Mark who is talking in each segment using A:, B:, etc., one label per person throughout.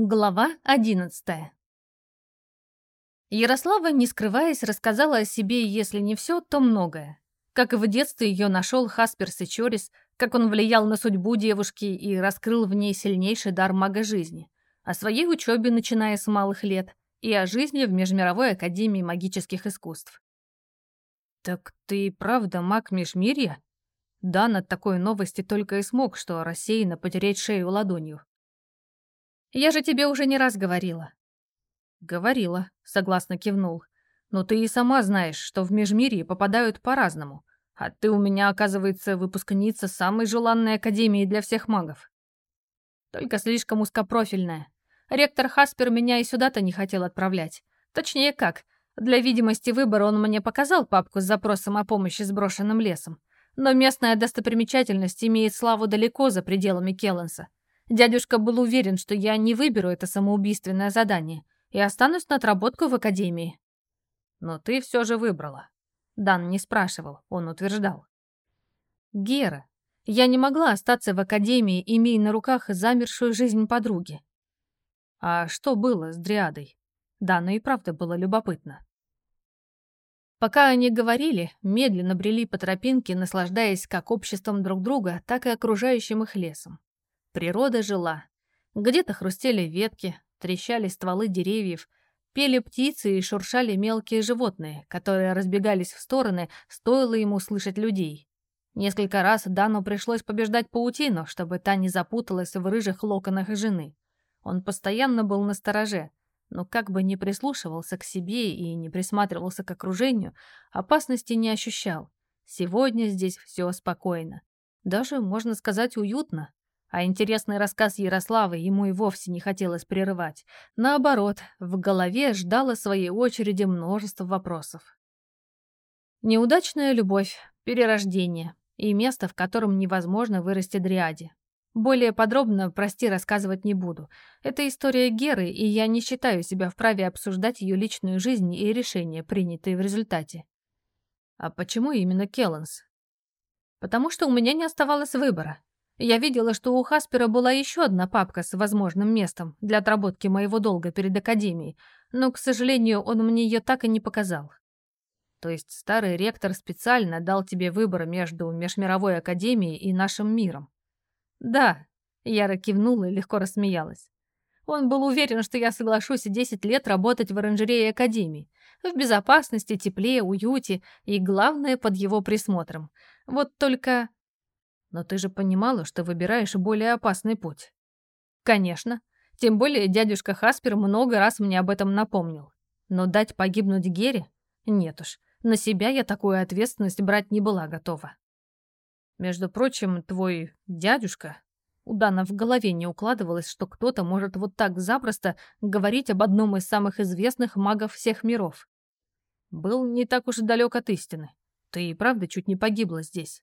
A: Глава одиннадцатая Ярослава, не скрываясь, рассказала о себе, если не все, то многое. Как и в детстве ее нашел Хаспер Сечорис, как он влиял на судьбу девушки и раскрыл в ней сильнейший дар мага жизни. О своей учебе, начиная с малых лет, и о жизни в Межмировой Академии Магических Искусств. «Так ты правда маг Межмирья?» Дан от такой новости только и смог, что рассеянно потереть шею ладонью. Я же тебе уже не раз говорила». «Говорила», — согласно кивнул. «Но ты и сама знаешь, что в Межмирье попадают по-разному. А ты у меня, оказывается, выпускница самой желанной академии для всех магов». «Только слишком узкопрофильная. Ректор Хаспер меня и сюда-то не хотел отправлять. Точнее как, для видимости выбора он мне показал папку с запросом о помощи с брошенным лесом. Но местная достопримечательность имеет славу далеко за пределами Келленса. Дядюшка был уверен, что я не выберу это самоубийственное задание и останусь на отработку в академии. Но ты все же выбрала. Дан не спрашивал, он утверждал. Гера, я не могла остаться в академии, имея на руках замершую жизнь подруги. А что было с Дриадой? Дану и правда было любопытно. Пока они говорили, медленно брели по тропинке, наслаждаясь как обществом друг друга, так и окружающим их лесом. Природа жила. Где-то хрустели ветки, трещали стволы деревьев, пели птицы и шуршали мелкие животные, которые разбегались в стороны, стоило ему слышать людей. Несколько раз Дану пришлось побеждать паутину, чтобы та не запуталась в рыжих локонах жены. Он постоянно был на стороже, но как бы не прислушивался к себе и не присматривался к окружению, опасности не ощущал. Сегодня здесь все спокойно. Даже, можно сказать, уютно. А интересный рассказ Ярославы ему и вовсе не хотелось прерывать. Наоборот, в голове ждало своей очереди множество вопросов. Неудачная любовь, перерождение и место, в котором невозможно вырасти дриаде. Более подробно, прости, рассказывать не буду. Это история Геры, и я не считаю себя вправе обсуждать ее личную жизнь и решения, принятые в результате. А почему именно Келленс? Потому что у меня не оставалось выбора. Я видела, что у Хаспера была еще одна папка с возможным местом для отработки моего долга перед Академией, но, к сожалению, он мне ее так и не показал. То есть старый ректор специально дал тебе выбор между Межмировой Академией и нашим миром? Да, Яра кивнула и легко рассмеялась. Он был уверен, что я соглашусь 10 лет работать в оранжерее Академии. В безопасности, тепле, уюте и, главное, под его присмотром. Вот только но ты же понимала, что выбираешь более опасный путь. Конечно. Тем более дядюшка Хаспер много раз мне об этом напомнил. Но дать погибнуть Гере? Нет уж. На себя я такую ответственность брать не была готова. Между прочим, твой дядюшка... У Дана в голове не укладывалось, что кто-то может вот так запросто говорить об одном из самых известных магов всех миров. Был не так уж и далек от истины. Ты и правда чуть не погибла здесь.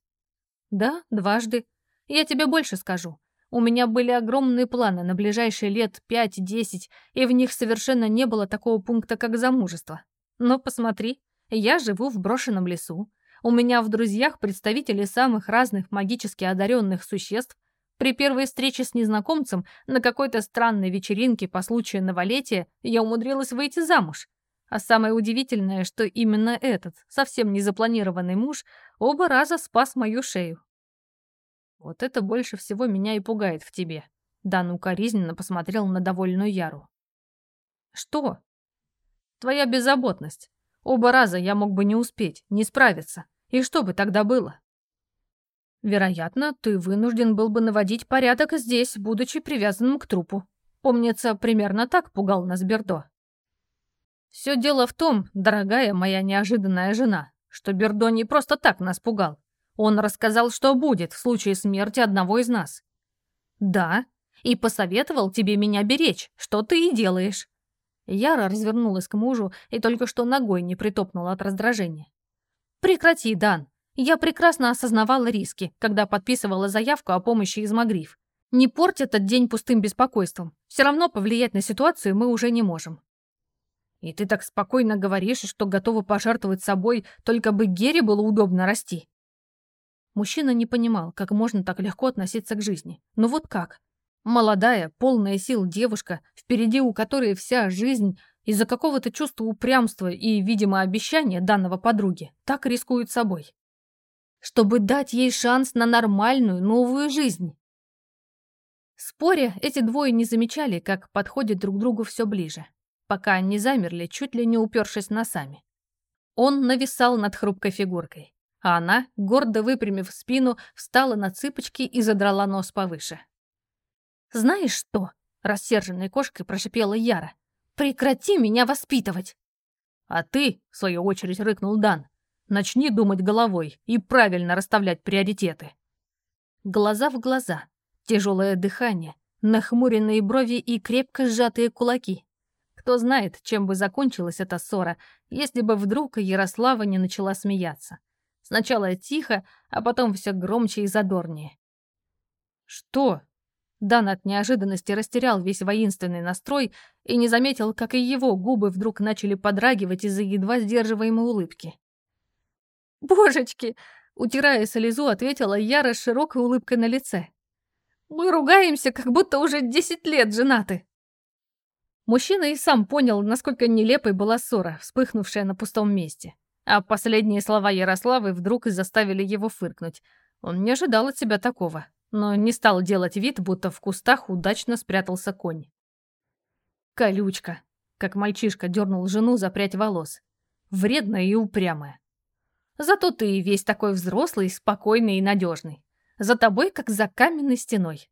A: Да, дважды. Я тебе больше скажу. У меня были огромные планы на ближайшие лет пять-десять, и в них совершенно не было такого пункта, как замужество. Но посмотри, я живу в брошенном лесу. У меня в друзьях представители самых разных магически одаренных существ. При первой встрече с незнакомцем на какой-то странной вечеринке по случаю новолетия я умудрилась выйти замуж. А самое удивительное, что именно этот, совсем незапланированный муж, оба раза спас мою шею. Вот это больше всего меня и пугает в тебе. Дан укоризненно посмотрел на довольную Яру. Что? Твоя беззаботность. Оба раза я мог бы не успеть, не справиться. И что бы тогда было? Вероятно, ты вынужден был бы наводить порядок здесь, будучи привязанным к трупу. Помнится, примерно так пугал нас Бердо. Все дело в том, дорогая моя неожиданная жена, что Бердо не просто так нас пугал. Он рассказал, что будет в случае смерти одного из нас. Да, и посоветовал тебе меня беречь, что ты и делаешь. Яра развернулась к мужу и только что ногой не притопнула от раздражения. «Прекрати, Дан. Я прекрасно осознавала риски, когда подписывала заявку о помощи из Магриф. Не порть этот день пустым беспокойством. Все равно повлиять на ситуацию мы уже не можем. И ты так спокойно говоришь, что готова пожертвовать собой, только бы Гере было удобно расти. Мужчина не понимал, как можно так легко относиться к жизни. Ну вот как? Молодая, полная сил девушка, впереди у которой вся жизнь из-за какого-то чувства упрямства и, видимо, обещания данного подруги, так рискует собой. Чтобы дать ей шанс на нормальную, новую жизнь. Споря, эти двое не замечали, как подходят друг другу все ближе, пока не замерли, чуть ли не упершись носами. Он нависал над хрупкой фигуркой, а она, гордо выпрямив спину, встала на цыпочки и задрала нос повыше. «Знаешь что?» — рассерженной кошкой прошипела Яра. «Прекрати меня воспитывать!»
B: «А ты, в свою очередь, рыкнул Дан, начни думать головой и правильно расставлять приоритеты».
A: Глаза в глаза, тяжелое дыхание, нахмуренные брови и крепко сжатые кулаки. Кто знает, чем бы закончилась эта ссора, если бы вдруг Ярослава не начала смеяться. Сначала тихо, а потом все громче и задорнее. «Что?» Дан от неожиданности растерял весь воинственный настрой и не заметил, как и его губы вдруг начали подрагивать из-за едва сдерживаемой улыбки. «Божечки!» — утирая слезу, ответила Яра с широкой улыбкой на лице. «Мы ругаемся, как будто уже десять лет женаты!» Мужчина и сам понял, насколько нелепой была ссора, вспыхнувшая на пустом месте. А последние слова Ярославы вдруг и заставили его фыркнуть. Он не ожидал от себя такого но не стал делать вид, будто в кустах удачно спрятался конь. Колючка, как мальчишка дернул жену за прядь волос. Вредная и упрямая. Зато ты весь такой взрослый, спокойный и надежный. За тобой, как за каменной стеной.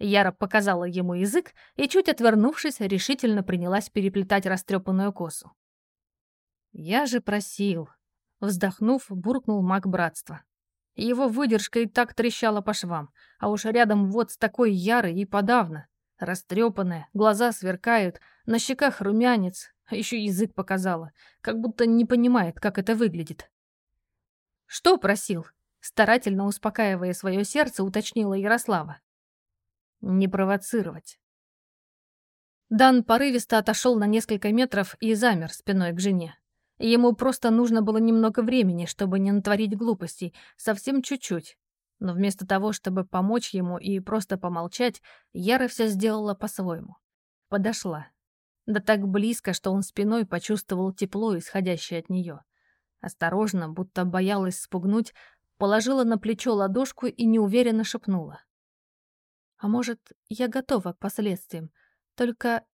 A: Яра показала ему язык и, чуть отвернувшись, решительно принялась переплетать растрепанную косу. «Я же просил», — вздохнув, буркнул маг братства. Его выдержка и так трещала по швам, а уж рядом вот с такой ярой и подавно. Растрепанная, глаза сверкают, на щеках румянец, еще язык показала, как будто не понимает, как это выглядит. «Что просил?» Старательно успокаивая свое сердце, уточнила Ярослава. «Не провоцировать». Дан порывисто отошел на несколько метров и замер спиной к жене. Ему просто нужно было немного времени, чтобы не натворить глупостей, совсем чуть-чуть. Но вместо того, чтобы помочь ему и просто помолчать, Яра все сделала по-своему. Подошла. Да так близко, что он спиной почувствовал тепло, исходящее от нее. Осторожно, будто боялась спугнуть, положила на плечо ладошку и неуверенно шепнула. «А может, я готова к последствиям, только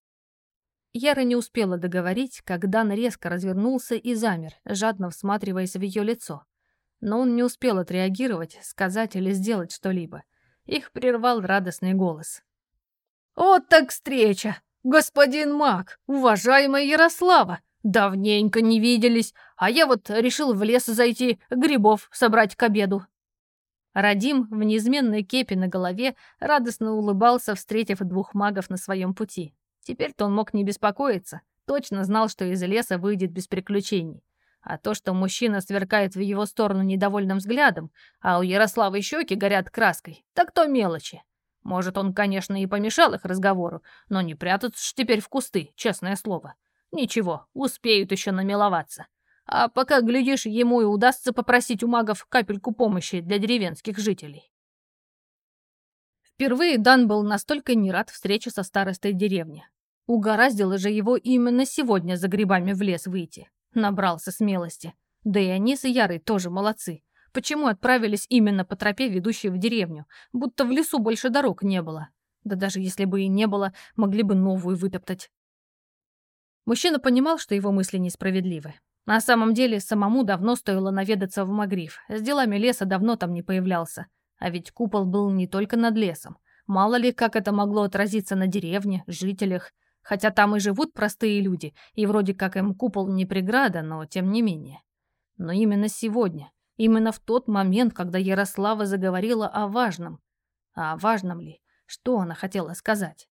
A: Яра не успела договорить, как Дан резко развернулся и замер, жадно всматриваясь в ее лицо. Но он не успел отреагировать, сказать или сделать что-либо. Их прервал радостный голос. «Вот так встреча! Господин маг, уважаемая Ярослава! Давненько не виделись, а я вот решил в лес зайти, грибов собрать к обеду». Радим в неизменной кепи на голове радостно улыбался, встретив двух магов на своем пути. Теперь-то он мог не беспокоиться, точно знал, что из леса выйдет без приключений. А то, что мужчина сверкает в его сторону недовольным взглядом, а у Ярославы щеки горят краской, так то мелочи. Может, он, конечно, и помешал их разговору, но не прятаться ж теперь в кусты, честное слово. Ничего, успеют еще намиловаться. А пока, глядишь, ему и удастся попросить у магов капельку помощи для деревенских жителей. Впервые Дан был настолько не рад встрече со старостой деревни. Угораздило же его именно сегодня за грибами в лес выйти. Набрался смелости. Да и они с Ярой тоже молодцы. Почему отправились именно по тропе, ведущей в деревню? Будто в лесу больше дорог не было. Да даже если бы и не было, могли бы новую вытоптать. Мужчина понимал, что его мысли несправедливы. На самом деле, самому давно стоило наведаться в Магриф. С делами леса давно там не появлялся. А ведь купол был не только над лесом. Мало ли, как это могло отразиться на деревне, жителях. Хотя там и живут простые люди, и вроде как им купол не преграда, но тем не менее. Но именно сегодня, именно в тот момент, когда Ярослава заговорила о важном. А важном ли? Что она хотела сказать?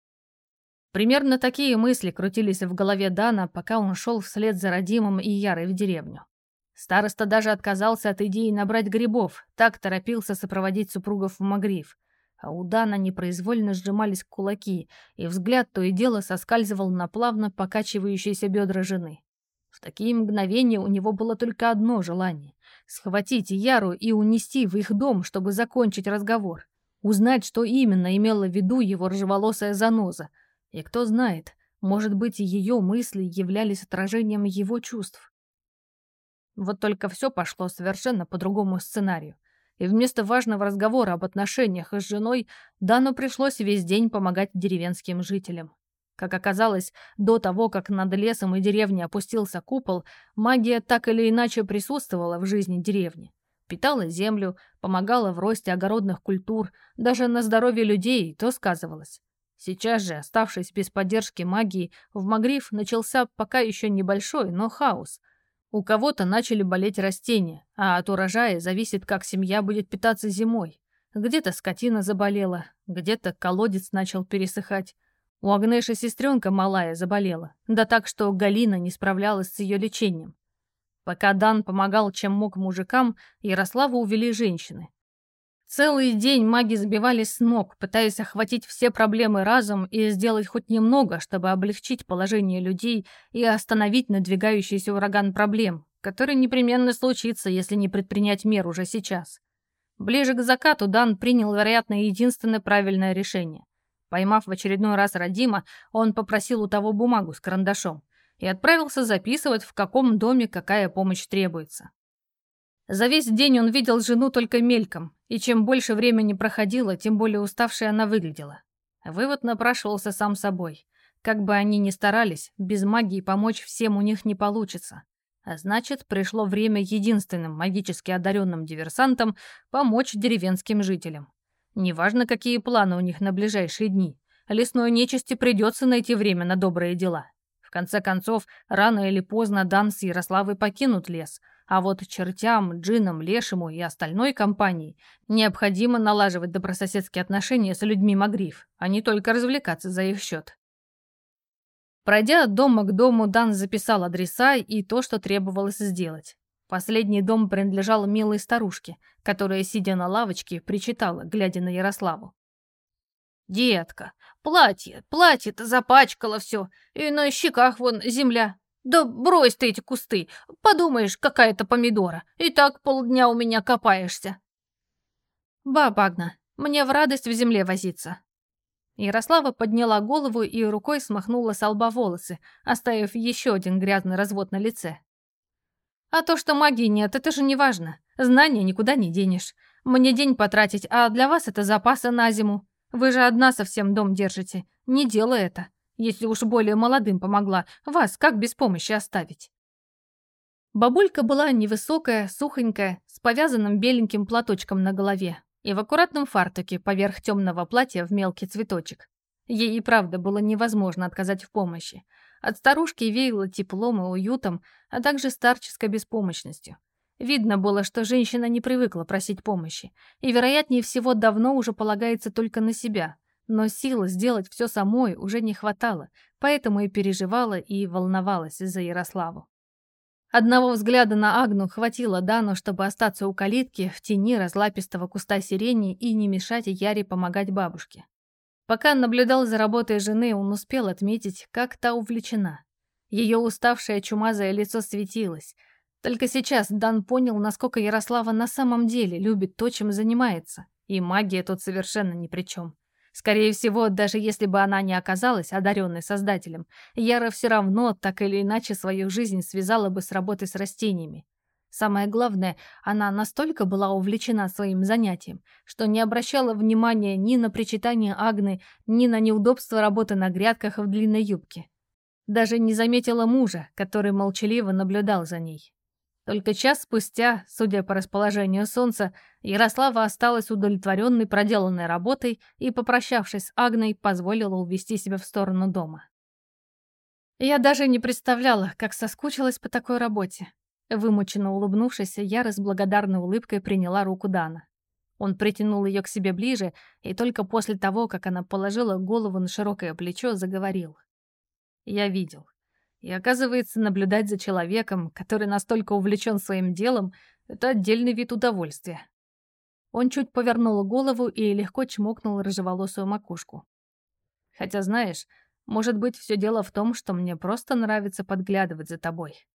A: Примерно такие мысли крутились в голове Дана, пока он шел вслед за Родимом и Ярой в деревню. Староста даже отказался от идеи набрать грибов, так торопился сопроводить супругов в Магриф а у Дана непроизвольно сжимались кулаки, и взгляд то и дело соскальзывал на плавно покачивающиеся бедра жены. В такие мгновения у него было только одно желание — схватить Яру и унести в их дом, чтобы закончить разговор. узнать, что именно имела в виду его ржеволосая заноза. И кто знает, может быть, ее мысли являлись отражением его чувств. Вот только все пошло совершенно по другому сценарию. И вместо важного разговора об отношениях с женой Дану пришлось весь день помогать деревенским жителям. Как оказалось, до того, как над лесом и деревней опустился купол, магия так или иначе присутствовала в жизни деревни. Питала землю, помогала в росте огородных культур, даже на здоровье людей то сказывалось. Сейчас же, оставшись без поддержки магии, в Магриф начался пока еще небольшой, но хаос. У кого-то начали болеть растения, а от урожая зависит, как семья будет питаться зимой. Где-то скотина заболела, где-то колодец начал пересыхать. У Агнеши сестренка малая заболела, да так, что Галина не справлялась с ее лечением. Пока Дан помогал чем мог мужикам, Ярославу увели женщины. Целый день маги сбивались с ног, пытаясь охватить все проблемы разом и сделать хоть немного, чтобы облегчить положение людей и остановить надвигающийся ураган проблем, который непременно случится, если не предпринять мер уже сейчас. Ближе к закату Дан принял, вероятно, единственное правильное решение. Поймав в очередной раз Радима, он попросил у того бумагу с карандашом и отправился записывать, в каком доме какая помощь требуется. За весь день он видел жену только мельком, и чем больше времени проходило, тем более уставшей она выглядела. Вывод напрашивался сам собой. Как бы они ни старались, без магии помочь всем у них не получится. А значит, пришло время единственным магически одаренным диверсантам помочь деревенским жителям. Неважно, какие планы у них на ближайшие дни. Лесной нечисти придется найти время на добрые дела. В конце концов, рано или поздно Дан с Ярославой покинут лес, а вот чертям, джинам, лешему и остальной компании необходимо налаживать добрососедские отношения с людьми Магриф, а не только развлекаться за их счет. Пройдя от дома к дому, Дан записал адреса и то, что требовалось сделать. Последний дом принадлежал милой старушке, которая, сидя на лавочке, причитала, глядя на Ярославу. «Детка, платье, платье-то запачкало все, и на щеках вон земля. Да брось ты эти кусты, подумаешь, какая-то помидора, и так полдня у меня копаешься». «Баба Агна, мне в радость в земле возиться». Ярослава подняла голову и рукой смахнула с лба волосы, оставив еще один грязный развод на лице. А то, что магии нет, это же не важно. Знания никуда не денешь. Мне день потратить, а для вас это запасы на зиму. Вы же одна совсем дом держите. Не делай это. Если уж более молодым помогла, вас как без помощи оставить? Бабулька была невысокая, сухонькая, с повязанным беленьким платочком на голове и в аккуратном фартуке поверх темного платья в мелкий цветочек. Ей и правда было невозможно отказать в помощи. От старушки веяло теплом и уютом, а также старческой беспомощностью. Видно было, что женщина не привыкла просить помощи, и, вероятнее всего, давно уже полагается только на себя. Но силы сделать все самой уже не хватало, поэтому и переживала и волновалась за Ярославу. Одного взгляда на Агну хватило Дану, чтобы остаться у калитки в тени разлапистого куста сирени и не мешать Яре помогать бабушке. Пока наблюдал за работой жены, он успел отметить, как та увлечена. Ее уставшее чумазое лицо светилось. Только сейчас Дан понял, насколько Ярослава на самом деле любит то, чем занимается. И магия тут совершенно ни при чем. Скорее всего, даже если бы она не оказалась одаренной создателем, Яра все равно так или иначе свою жизнь связала бы с работой с растениями. Самое главное, она настолько была увлечена своим занятием, что не обращала внимания ни на причитание Агны, ни на неудобства работы на грядках в длинной юбке. Даже не заметила мужа, который молчаливо наблюдал за ней. Только час спустя, судя по расположению солнца, Ярослава осталась удовлетворенной проделанной работой и, попрощавшись с Агной, позволила увести себя в сторону дома. Я даже не представляла, как соскучилась по такой работе. Вымученно улыбнувшись, Яра с благодарной улыбкой приняла руку Дана. Он притянул ее к себе ближе, и только после того, как она положила голову на широкое плечо, заговорил. «Я видел. И оказывается, наблюдать за человеком, который настолько увлечен своим делом, это отдельный вид удовольствия». Он чуть повернул голову и легко чмокнул рыжеволосую макушку. «Хотя, знаешь, может быть, все дело в том, что мне просто нравится подглядывать за тобой».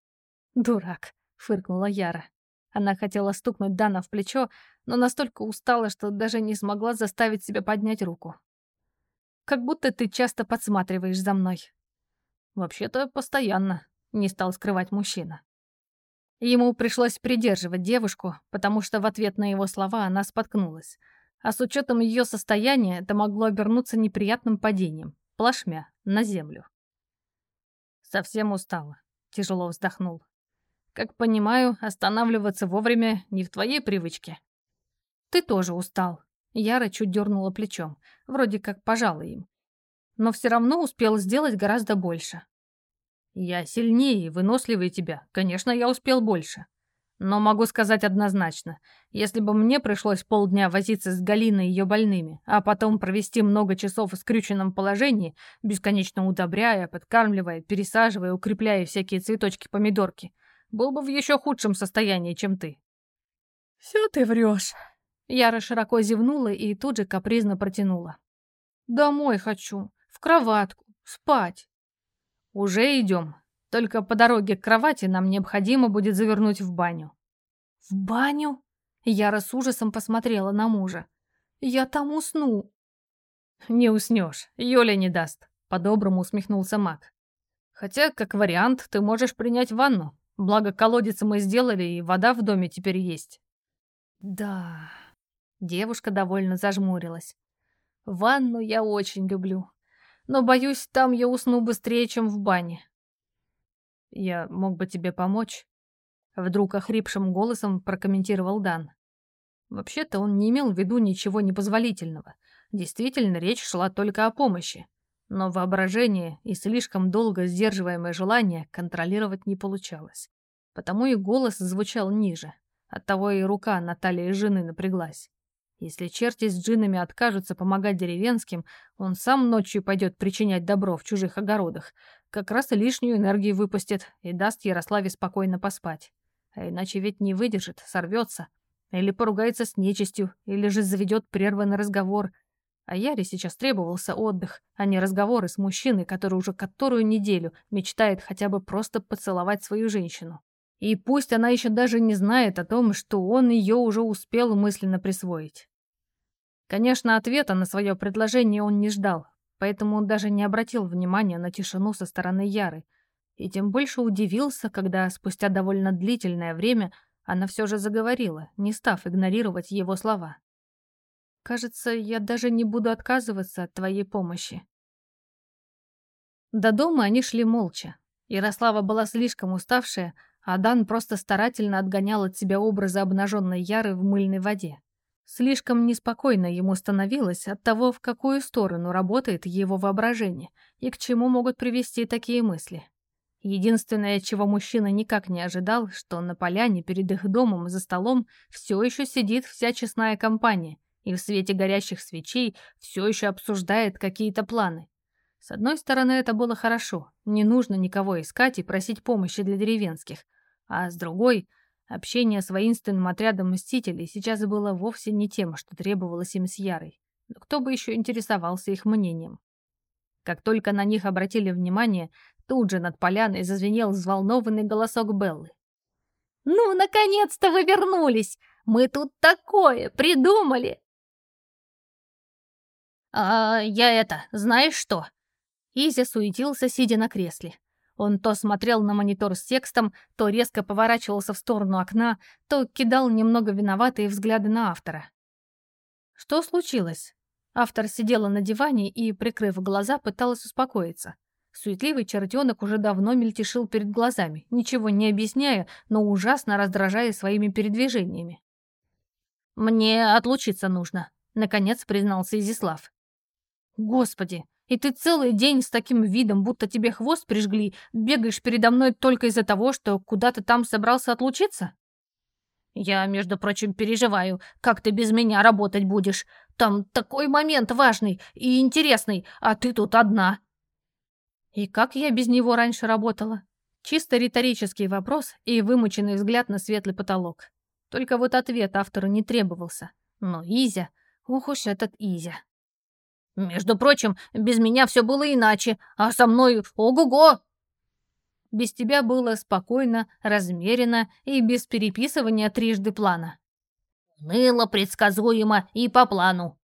A: «Дурак», — фыркнула Яра. Она хотела стукнуть Дана в плечо, но настолько устала, что даже не смогла заставить себя поднять руку. «Как будто ты часто подсматриваешь за мной». «Вообще-то постоянно», — не стал скрывать мужчина. Ему пришлось придерживать девушку, потому что в ответ на его слова она споткнулась. А с учетом ее состояния это могло обернуться неприятным падением, плашмя, на землю. Совсем устала, тяжело вздохнул. Как понимаю, останавливаться вовремя не в твоей привычке. Ты тоже устал. Яра чуть дернула плечом, вроде как пожала им. Но все равно успел сделать гораздо больше. Я сильнее и выносливее тебя. Конечно, я успел больше. Но могу сказать однозначно, если бы мне пришлось полдня возиться с Галиной и ее больными, а потом провести много часов в скрюченном положении, бесконечно удобряя, подкармливая, пересаживая, укрепляя всякие цветочки-помидорки, был бы в еще худшем состоянии, чем ты.
B: «Все ты врешь!»
A: Яра широко зевнула и тут же капризно протянула. «Домой хочу, в кроватку, спать». «Уже идем. Только по дороге к кровати нам необходимо будет завернуть в баню».
B: «В баню?» Яра с ужасом посмотрела на мужа. «Я там усну».
A: «Не уснешь, Юля не даст», — по-доброму усмехнулся маг. «Хотя, как вариант, ты можешь принять ванну. Благо, колодец мы сделали, и вода в доме теперь есть.
B: Да.
A: Девушка довольно зажмурилась. Ванну я очень люблю. Но, боюсь, там я усну быстрее, чем в бане. Я мог бы тебе помочь? Вдруг охрипшим голосом прокомментировал Дан. Вообще-то он не имел в виду ничего непозволительного. Действительно, речь шла только о помощи. Но воображение и слишком долго сдерживаемое желание контролировать не получалось. Потому и голос звучал ниже. Оттого и рука Натальи жены напряглась. Если черти с джинами откажутся помогать деревенским, он сам ночью пойдет причинять добро в чужих огородах. Как раз и лишнюю энергию выпустит и даст Ярославе спокойно поспать. А иначе ведь не выдержит, сорвется. Или поругается с нечистью, или же заведет прерванный разговор — а Яре сейчас требовался отдых, а не разговоры с мужчиной, который уже которую неделю мечтает хотя бы просто поцеловать свою женщину. И пусть она еще даже не знает о том, что он ее уже успел мысленно присвоить. Конечно, ответа на свое предложение он не ждал, поэтому он даже не обратил внимания на тишину со стороны Яры, и тем больше удивился, когда спустя довольно длительное время она все же заговорила, не став игнорировать его слова. Кажется, я даже не буду отказываться от твоей помощи. До дома они шли молча. Ярослава была слишком уставшая, а Дан просто старательно отгонял от себя образы обнаженной Яры в мыльной воде. Слишком неспокойно ему становилось от того, в какую сторону работает его воображение и к чему могут привести такие мысли. Единственное, чего мужчина никак не ожидал, что на поляне перед их домом за столом все еще сидит вся честная компания, и в свете горящих свечей все еще обсуждает какие-то планы. С одной стороны, это было хорошо, не нужно никого искать и просить помощи для деревенских, а с другой, общение с воинственным отрядом мстителей сейчас было вовсе не тем, что требовалось им с Ярой. Но кто бы еще интересовался их мнением? Как только на них обратили внимание, тут же над поляной зазвенел взволнованный голосок Беллы. «Ну, наконец-то вы вернулись! Мы тут такое придумали!» «А я это, знаешь что?» Изи суетился, сидя на кресле. Он то смотрел на монитор с текстом, то резко поворачивался в сторону окна, то кидал немного виноватые взгляды на автора. Что случилось? Автор сидела на диване и, прикрыв глаза, пыталась успокоиться. Суетливый чертенок уже давно мельтешил перед глазами, ничего не объясняя, но ужасно раздражая своими передвижениями. «Мне отлучиться нужно», — наконец признался Изислав. Господи, и ты целый день с таким видом, будто тебе хвост прижгли, бегаешь передо мной только из-за того, что куда-то там собрался отлучиться? Я, между прочим, переживаю, как ты без меня работать будешь. Там такой момент важный и интересный, а ты тут одна. И как я без него раньше работала? Чисто риторический вопрос и вымученный взгляд на светлый потолок. Только вот ответ автору не требовался. Но Изя, ох уж этот Изя. Между прочим, без меня все было иначе, а со мной ого-го!» Без тебя было спокойно, размеренно и без переписывания трижды плана.
B: Ныло, предсказуемо и по плану.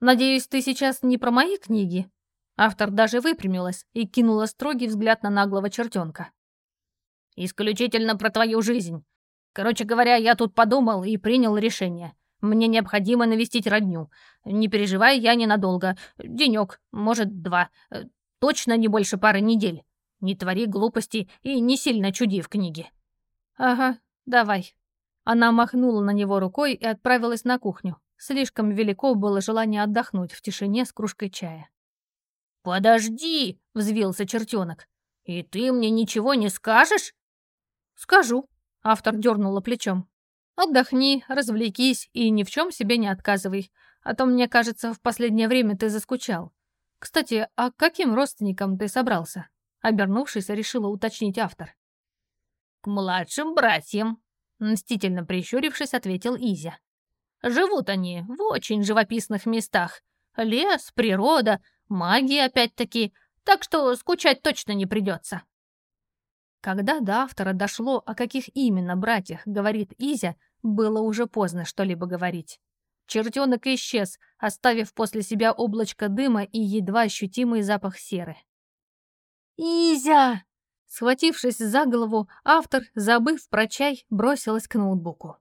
A: Надеюсь, ты сейчас не про мои книги? Автор даже выпрямилась и кинула строгий взгляд на наглого чертенка.
B: Исключительно про твою жизнь. Короче говоря, я тут подумал и принял решение. Мне необходимо навестить родню. Не переживай, я ненадолго. Денек, может, два. Точно не больше пары недель. Не твори глупости и не сильно чуди в книге.
A: Ага, давай. Она махнула на него рукой и отправилась на кухню. Слишком велико было желание отдохнуть в тишине с кружкой чая.
B: «Подожди!» — взвился чертенок. «И ты мне ничего не скажешь?»
A: «Скажу», — автор дернула плечом. «Отдохни, развлекись и ни в чем себе не отказывай. А то, мне кажется, в последнее время ты заскучал. Кстати, а к каким родственникам ты собрался?» Обернувшись, решила уточнить автор.
B: «К младшим братьям», Мстительно прищурившись, ответил Изя. «Живут они в очень живописных местах. Лес, природа, магия опять-таки, так что скучать точно не придется».
A: Когда до автора дошло, о каких именно братьях говорит Изя, было уже поздно что-либо говорить. Чертенок исчез, оставив после себя облачко дыма и едва ощутимый запах серы. «Изя!» Схватившись за голову, автор, забыв про чай, бросилась к ноутбуку.